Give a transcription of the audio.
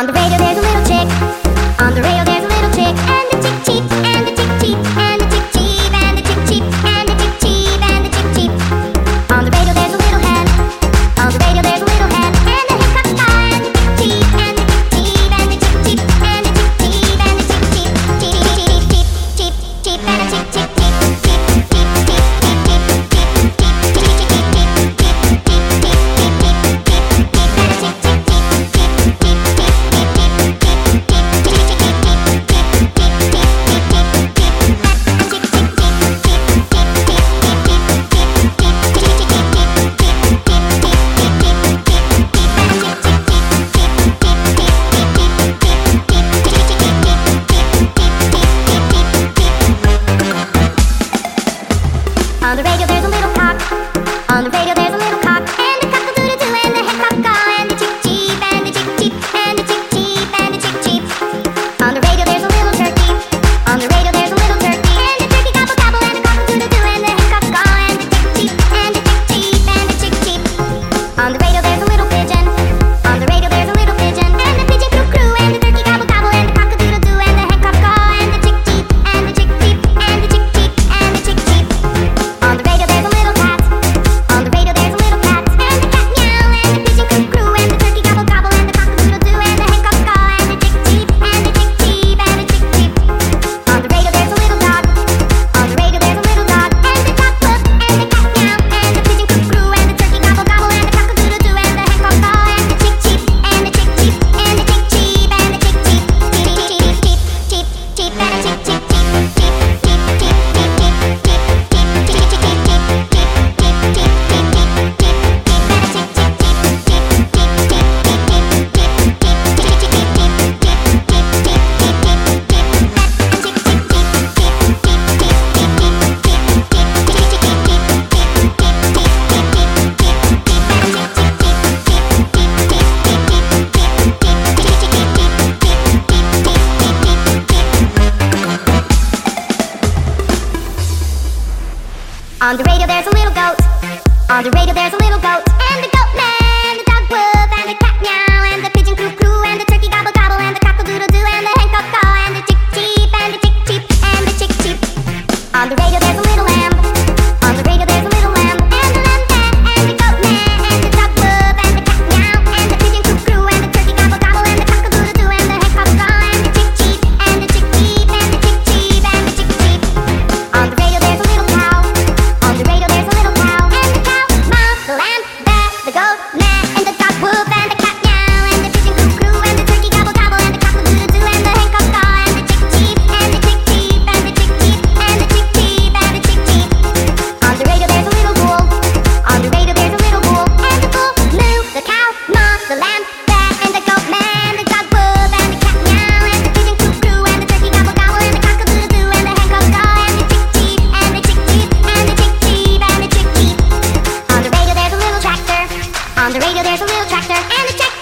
on the radio. On the radio, there's a little cock. On the radio, On the radio there's a little goat. On the radio there's a little goat. And the goat man, the dog wolf, and the cat meow, and the pigeon coo coo, and the turkey gobble gobble, and the cockle doodle doo, and the hen cock call, and the chick cheep, and the chick cheep, and the chick cheep. On the radio On the radio there's a little tractor and a tractor